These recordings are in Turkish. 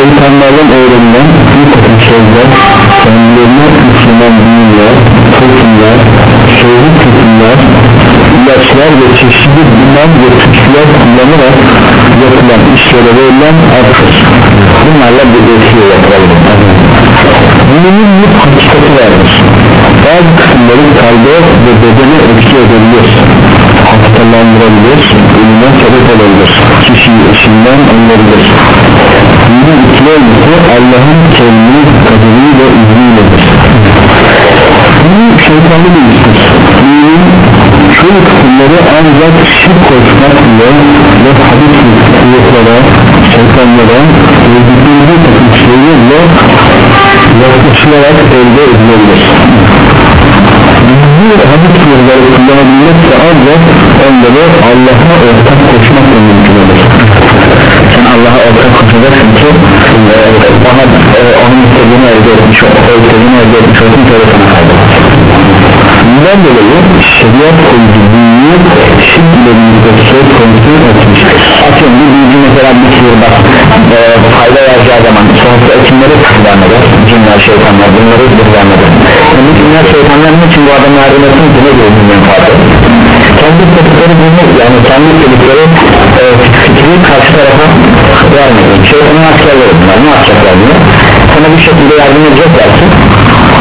şeytanlardan öğrenilen bir takım sözler kendilerine Müslüman dinler, toplumlar, sözlü tutumlar, ilaçlar ve çeşitli iman ve tüksüler kullanarak yapılan işlere verilen artış. Bunlarla bir etkiye yapalım Müminin bir hakikati vardır. Bazı kısımları kalbe ve bedene etki edebilir haftalandırabilir ölüme sebep olabilir kişiyi eşinden anlayabilir Mümin ikili Allah'ın kendini kaderiyle izniyledir Bu şeytanlı bir iştir Mümin çoğu kısımları ancak şirk koşmak ile ve hadis kuvvetlere, şeytanlara ve zikirli takım şeylerle yaklaşılarak elde edilebilir. Bu hadis kuvvetleri kullanabilmek de ancak onları Allah'a ortak koşmakla mümkün olur sen Allah'a ortak koşacaksın ki e, ona, e, onun istediğini elde etmiş o istediğini elde etmiş olsun sonra sana kaybeder bundan dolayı? Şeriat koyucu büyüğü şirk ile birlikte söz konusu etmiştir. Atıyorum bir büyücü mesela bir sihirbaz e, fayda vereceği zaman sonuçta kimleri kızlarmadır cinler şeytanlar bunları kızlarmadır yani cinler şeytanlar için bu adam yardım ki ne diyor bu kendi istedikleri bunu yani kendi istedikleri e, fikri karşı tarafa vermedi şeytanın askerleri bunlar ne yapacaklar bunu sana bir şekilde yardım edecekler ki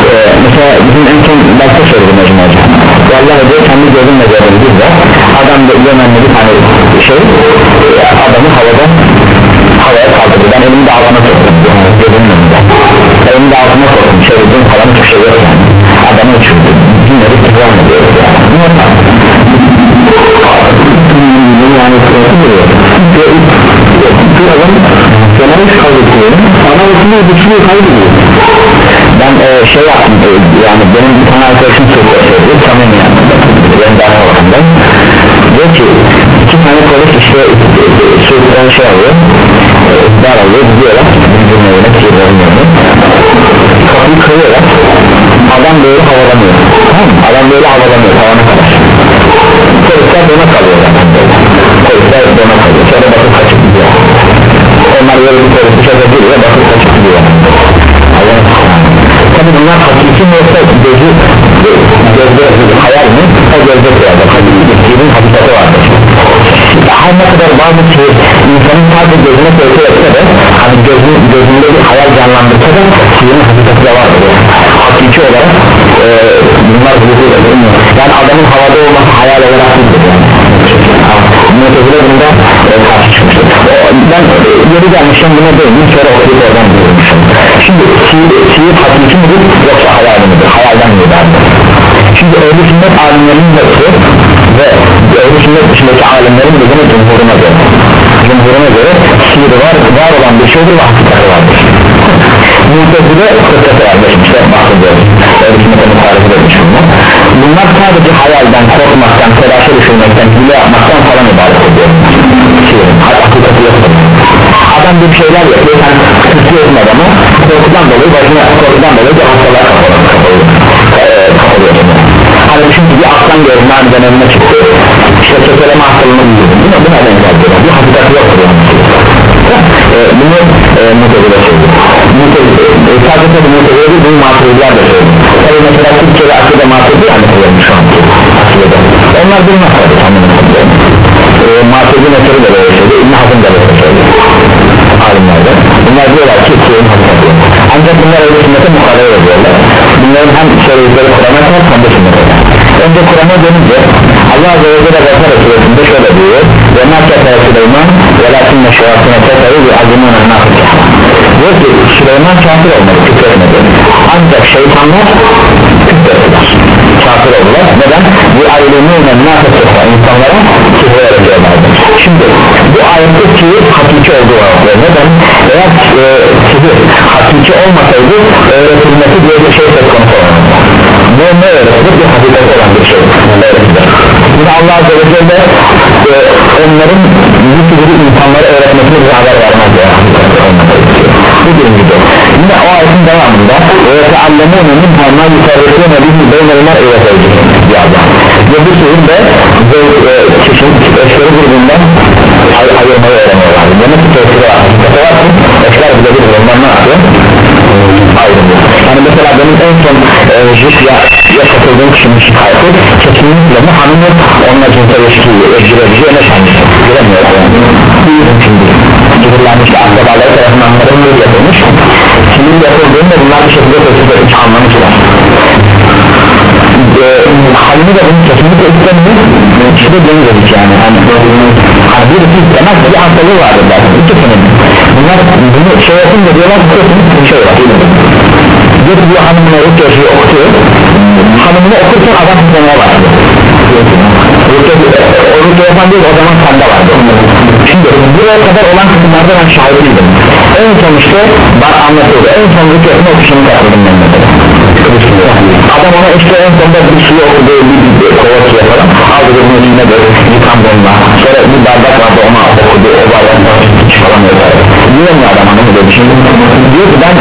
e, mesela bizim en son başta söyledim hocam hocam. Vallahi diyor kendi gözümle gördüm biz de adam da Yemenli bir tane şey e, adamı havada havaya kaldırdı. Ben elimi de üstüne güçlüğü kaybediyor ben e, şey yaptım e, yani benim bir tane arkadaşım söylüyor samimi yani ben daha ortamda diyor ki iki tane polis işte sürükten şey alıyor e, dar alıyor gidiyorlar. Birbirine evine kirlerin yanına kapıyı kırıyorlar. Adam böyle havalanıyor. Tamam adam böyle havalanıyor tavana kadar. Polisler dona kalıyor. Polisler dona bir polisi şöyle geliyor bakıp kaçıp gidiyor tabi bunlar hakiki mi yoksa gözü gözde hayal mi? O gözde kıyarda hakikinin hakikati vardır. Her ne kadar bazı şey insanın sadece gözüne koysa yapsa da hani gözün, gözünde bir hayal canlandırsa da sihirin hakikati de vardır. Hakiki olarak e, bunlar vuku'da durmuyor yani adamın havada olması hayal olarak değildir yani. Mutezile bunda e, ben yeri gelmişim buna değindim sonra okuyup oradan buyurmuşum şimdi sihir, hakiki midir yoksa hayal midir? Hayalden mi şimdi ehl-i sünnet alimlerinin hepsi ve ehl-i sünnet dışındaki alimlerin de yine cumhuruna göre cumhuruna göre sihir var, var olan bir şeydir ve hakikati vardır. Mutezile kıssası var geçmişte bahsediyoruz. Sünnetin tarifi etmiş bunlar bunlar sadece hayalden, korkmaktan, telaşa düşürmekten, hile yapmaktan falan ibadet ediyor sihirin, hakikati yoktur adam bir şeyler yapıyor sen tutuyorsun adamı korkudan dolayı başına korkudan dolayı bir hastalığa kapalıyor hani çünkü bir aslan gördüm nereden önüne çıktı. İşte keseleme hastalığını biliyordum değil mi? bu neden geldi. Bir hakikati yoktur e, bunu e, mutezile söylüyor e, sadece tabi mutezile değil bunu matrizler de söylüyor tabi mesela Türkçe'de akıda matrizi anlatıyorum şu an. Akıda onlar bilmez tabi kendini e, matrizi meteri de böyle söylüyor İbn Hazım da böyle söylüyor alimlerde bunlar diyorlar ki suyun hakikati ancak bunlar öyle sünnete muhalefet ediyorlar bunların hem söyledikleri Kur'an'a kadar hem de sünnete önce Kur'an'a dönünce Allah Azze ve Celle Bakara suresinde şöyle diyor ve nakete Süleyman ve lakinne şevatine teferü ve azimuna nakete diyor ki Süleyman kafir olmadı küfretmedi. Ancak şeytanlar küfrettiler. Kafir oldular. Neden? bu ayrılığına nakete insanlara küfür öğretiyorlardı şimdi bu ayette sihir hakiki olduğu ortaya neden? eğer e, sihir hakiki olmasaydı öğretilmesi diye bir şey bu ne öğretilir? bir hakikat olan bir şey. Yine Allah Azze ve Celle e, onların sihiri insanlara öğretmesine bir haber vermez ya. Bu birincisi yine o ayetin devamında minha ma yukarrisune bihi beynelmer evetecek diye Allah. Ve bu sihir de e, çeşit eşleri birbirinden ay ayırmayı öğreniyorlar. Demek ki tesiri var. Ki eşler bile birbirinden ne yapıyor yani mesela benim en son e, jüs ya, yaşatıldığın kişinin şikayeti kesinlikle bu hanımı onunla cinse ilişkiyi ecredici öne kendisi bilemiyor şimdi Gidilenmiş akrabaları tarafından onların yapılmış Sinir yapıldığında bunlar bir şekilde tesis anlamış var e, halini de bunu kesinlikle istemiyor. İşte deniz dedik yani. Hani, hani birisi istemez bir hastalığı vardır zaten ikisinin bunlar bunu şey yapınca diyorlar ki kesin şey var getiriyor hanımına rükyası okutuyor hanımını okurken adam tutmaya başlıyor. O rükya yapan değil o zaman sende vardı. Şimdi buraya kadar olan kısımlarda ben şahit değildim en son işte bak anlatıyordu. En son rükyasını okuşunu katıldım ben adam ona işte en sonunda bir suyu okudu bir, bir kova suya falan. Aldı bir içine böyle yıkandı onunla sonra bir bardak vardı ona okudu. O bardaktan çıkaramıyor diyemiyor adam hanımı dedi. Şimdi diyor ki ben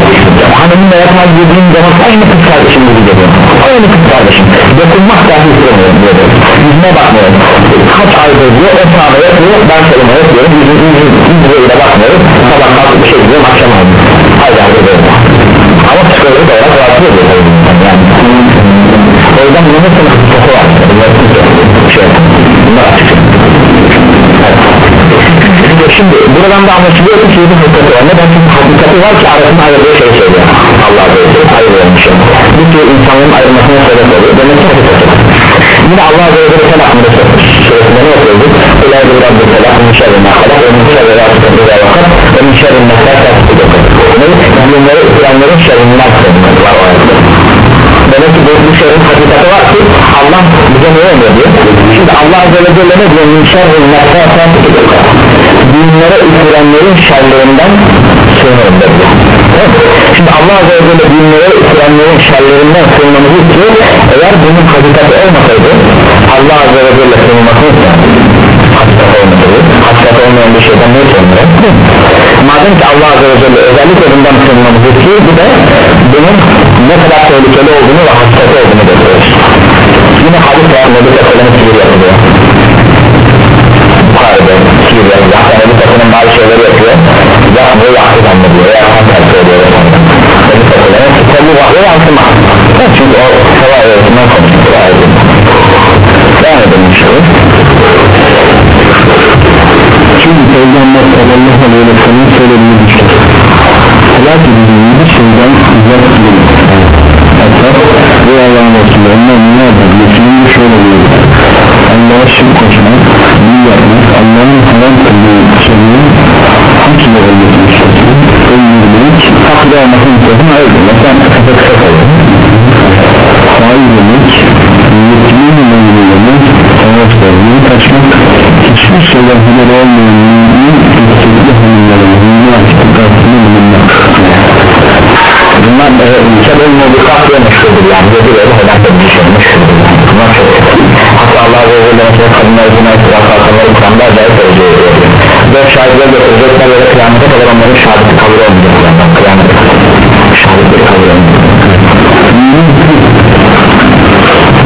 hanımınla yatmaz dediğim zaman aynı kız kardeşim gibi geliyor. Aynı kız kardeşim. Dokunmak dahi istemiyorum diyor yüzüne bakmıyorum. Kaç aydır diyor o sahada yapıyor ben soluma yapıyorum yüzüne yüzüne bakmıyorum. Sabah kalkıp bir şey diyorum akşam aldım haydi böyle ama psikolojik olarak rahatsız ediyor yani. O yüzden bunun sınıf var. Şey buradan da anlaşılıyor ki suyun hakikati var neden çünkü hakikati var ki arasında ayırdığı şey söylüyor Allah böyle ayırıyormuşum bu tür insanların ayrılmasına sebep oluyor demek ki hakikati var yine Allah ve Celle sen hakkında suresinde ne yapıyorduk Ulay bir Rabbi Selam min şerri ma halak ve min şerri rahatsızlığı ve vakar ve min şerri nefes tasdik bunları üfürenlerin şerrinden sığınmak var o ayette demek ki bu şerrin hakikati var ki Allah bize ne oluyor diyor? Şimdi Allah Azze ve ne diyor? Min şerri nefes tasdik dinlere üfürenlerin şerlerinden sığınırım dedi şimdi Allah Azze ve Celle dinlere üfürenlerin şerlerinden sığınmamızı istiyor. Eğer bunun hakikati olmasaydı Allah Azze ve Celle sığınmasını hakikat olmasaydı hakikat olmayan bir şeyden ne sığınır madem ki Allah Azze ve Celle özellikle bundan sığınmamızı istiyor bir de bunun ne kadar tehlikeli olduğunu ve hakikati olduğunu gösteriyor. Yine hadis var Nebi Tasarım'ın Resulü'nün şöyle diyor. Allah'a şirk koşmak Bunu yapmak Allah'ın haram kıldığı şeyleri Hak ile öldürmek Öldürmek hak ile olmasını istiyorsun öyle mesela kısa kısa koyuyor Faiz yemek Yetkimin mevzularını Savaş vermeyi kaçmak Hiçbir şeyden haberi olmayan Mümin istekli hanımların Mümin hakikatini bulunmak. Bunlar e, ülkede mubikat diye meşhurdur yani. Dedi böyle helak edici şey itiraf kalkanları Kur'an'da acayip derece veriyor dört şahitler getirecekler ve kıyamete kadar onların şahidi kabul olmayacak kıyamete şahitleri kabul olmayacak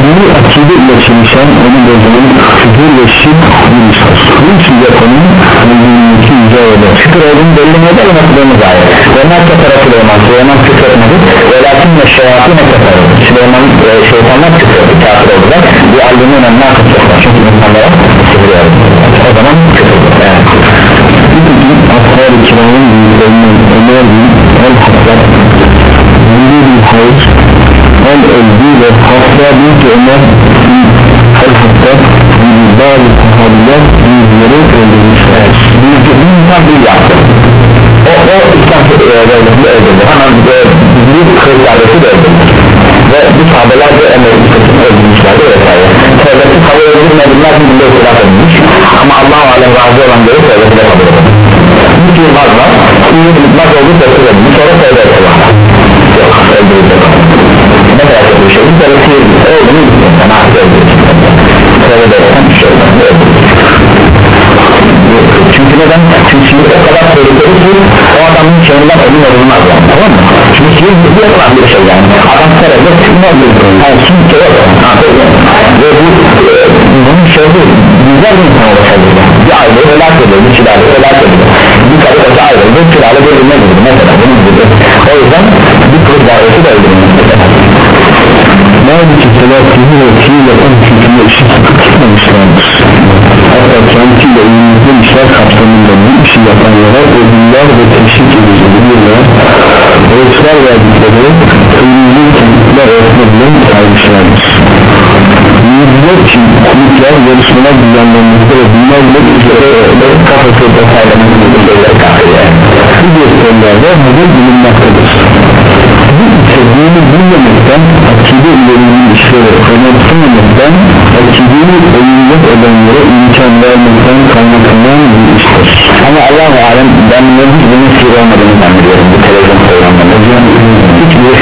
Bunu akide ile çalışan onu bozanın küfür ve şirk bir iştir Bu için yapanın Müminliği icra eder küfür olduğunu belli mi? Eder nasılığımız ayet onlar kefere Süleyman. Süleyman küfür etmedi. Ve lakin de şeyatine kefere Süleyman e, şeytanlar küfür etti. Kafir oldular bir allimin önüne akıtacaklar çünkü insanlara sihir o zaman küfür yani. Nitekim Ashab-ı Kiram'ın büyüklerinden Ömer bin El-Hattab Zülü bin Hayr El-Ezdi ve Hafsa bin Ömer bin El-Hattab gibi bazı sahabiler yüzleri öldürmüşler. Bir insan bir yaptı o, o İslam devletini öldürdü hemen bir kız kardeşi de öldürdü ve bu sahabeler de Ömer'in ama Allah-u Alem razı olan göre tevbeti de kabul edilmiş bu tür bazılar iyi bitmez olduğu tevbeti edilmiş sonra tevbe ediyorlar yok öldürüldü ne kadar bir şey. Bir tevbeti olduğunu bilmiyorum sana artık öldürüldü tevbe edersen bir şey olmaz çünkü neden? Çünkü sihir o kadar tehlikeli ki o adamın çığırından ölüm olunmaz yani. Tamam mı? Çünkü sihir bir yapılan bir şey yani. Adam sebebi ne oluyor? Yani şimdi kere ve bu e, bunun şöyle güzel bir insan aile helak bir çilale helak ediyor bir karı koca ayrıldı çilale bölünme gibi mesela bunun gibi o yüzden bir kız dairesi de öldürülmüş Bazı salatihi ve fiil yapan hükmüne işi tutmamışlardır hatta kentiyle önümüzde işler kapsamında bu işi yapanlara ödüller ve teşvik edici bilirler ölçüler verdikleri ölümlü kendikler öğretmedilen saymışlardır Yüzler için kulüpler yarışmalar düzenlenmekte ve bunlar ile üzere kafası detaylarının bu gösterilerde model bulunmaktadır. Bu ise dini bilmemekten akide ilerinin işleri önemsememakten akideyi oyuncak edenlere imkan vermekten kaynaklanan bir iştir. Ama Allah-u Alem ben bunun hiçbirinin sihir olmadığını zannediyorum bu televizyon programlarında. Hiçbir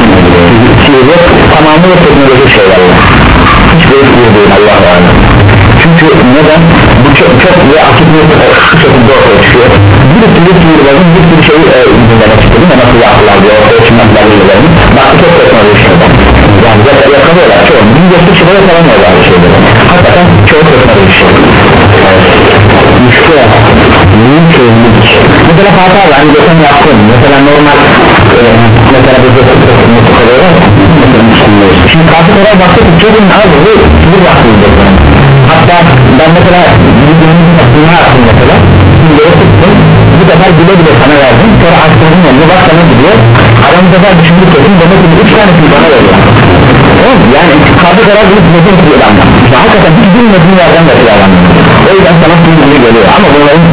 sihir yok. Tamamıyla teknolojik şeyler sihir değil Allah-u Alem çünkü neden? Bu çok çok ve akit bir şekilde ortaya çıkıyor. Bir sürü sihirbazın bir sürü şeyi e, dinlemek istedim ama nasıl yaptılar diye ortaya çıkmaklar bilgilerini baktı çok teknolojik şeyler yani zaten yakalıyorlar çoğu bin geçti çıkıyor yakalamıyorlar bu şeyleri. Hakikaten çoğu teknolojik şeyler işte büyük çözümlük mesela Fatih abi hani geçen yaptım mesela normal e, mesela bir de mutlu kalıyor şimdi Fatih Koray baktık çocuğun az bir bir baktım hatta ben mesela bir günün ne yaptım mesela şimdi tuttum bu sefer bile bile sana verdim sonra açtırdım yanına bak sana gidiyor adam bu sefer düşündük kesin demek ki üç tanesini bana veriyor mı? yani Fatih Koray bunu bilmediğim bir adam hakikaten hiç bilmediğim yerden de bir adam o yüzden sana bildiğini geliyor ama bunların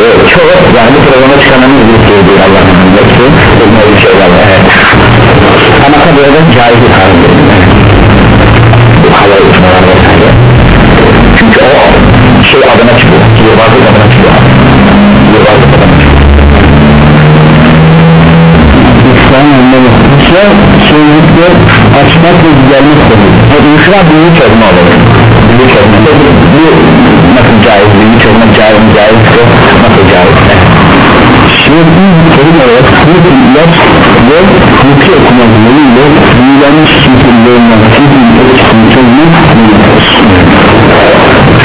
e, çoğu yani bu programa çıkanların bir şey değil Allah'ın hepsi bilmediği şeyler evet. Ama tabi öyle caiz bir karar bu havaya uçmalar vesaire. Çünkü o şey adına çıkıyor. Sihirbazlık adına çıkıyor. Sihirbazlık adına çıkıyor. İslam anlamı. İslam sözlükte açmak ve güzellik demek o uyuşuna büyük çözme olur. Büyük çözme. Bu nasıl caiz büyük çözme caiz mi? Caiz ise nasıl caiz Bir terim olarak bir ilaç ve hükü okumalarıyla büyülenmiş şekillerinden sihrin etkisini çözmek.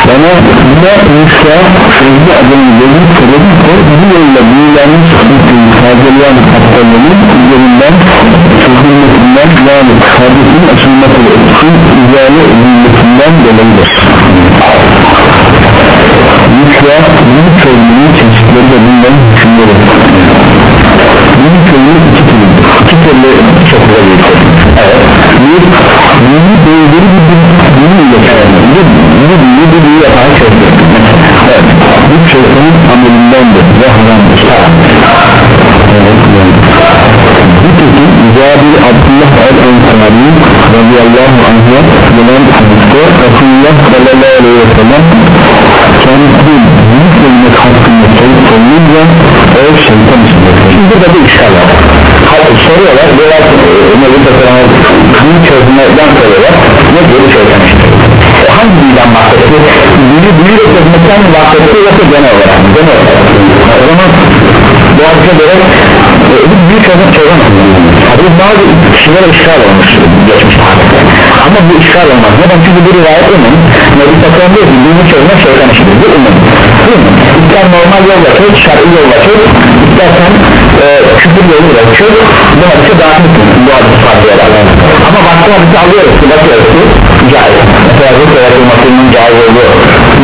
Bana buna İsa sözlü adını vermek sebebi de bu yolla büyülenmiş hüküm tazeleyen hastaların üzerinden çözülmesinden yani kardeşin açılması ve etkisinin izale edilmesinden dolayıdır. Yükle büyük çözümünün çeşitleri de bunların hükümleri Büyük çözümü iki türlüdür İki türlü çok güzel bir çözüm Evet Bir büyük benzeri bir büyü ile çözümü Bir büyü bir büyü yapan çözüm Evet Bu çözümün amelindendir ve haramdır Evet Nitekim Cabir Abdullah el-Ensari radıyallahu anh'a gelen hadiste Resulullah sallallahu aleyhi ve sellem kendisi büyük ölmek hakkında sorup sorulunca o şeytan işler şimdi burada bir işgal var. Halk soruyorlar diyorlar ki Nebi Tasarım'a büyük çözümlerden soruyorlar ne diyor şeytan işte o hangi büyüden bahsetti büyü büyü de çözmekten bahsetti yoksa genel olarak genel olarak. O zaman bu hadise göre bir büyük çözüm çözemez hadis bazı kişilere işgal olmuş geçmiş hadise ama bu işgal olmaz. Neden? Çünkü bu rivayet umum Nebi Tasarım diyor ki büyü çözmek şeytan işidir. Bu umum? İster normal yolla çöz, şartlı yolla çöz istersen e, küfür yoluyla çöz bu hadise dahilsin bu hadise farklıyarak ama başka hadise alıyoruz ki bakıyoruz ki caiz. Mesela bu yaratılmasının caiz oluyor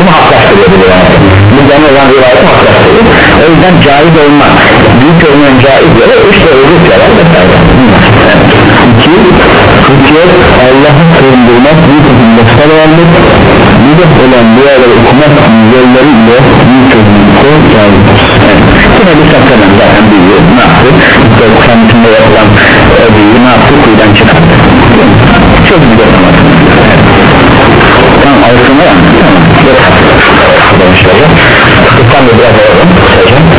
bunu haklaştırıyor bu yani bu genel olan rivayeti haklaştırıyor. O yüzden caiz olmak büyük olmayan caiz göre üç derece yalan vesaire iki hıtiyet Allah'ı sığındırmak bir takım dostlar vardır. Bir de olan duaları okumak güzelleriyle bir çözümlükte yazdır buna bir saklanın zaten büyüğü ne yaptı? Dokusanlığında yapılan e, büyüğü ne yaptı? Kuyudan çıkarttı çok güzel anlatın tamam alışılma yani tamam. Yok. Arkadaşlar ya biraz alalım. Kısaca